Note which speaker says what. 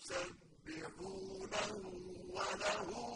Speaker 1: يسبحونه وله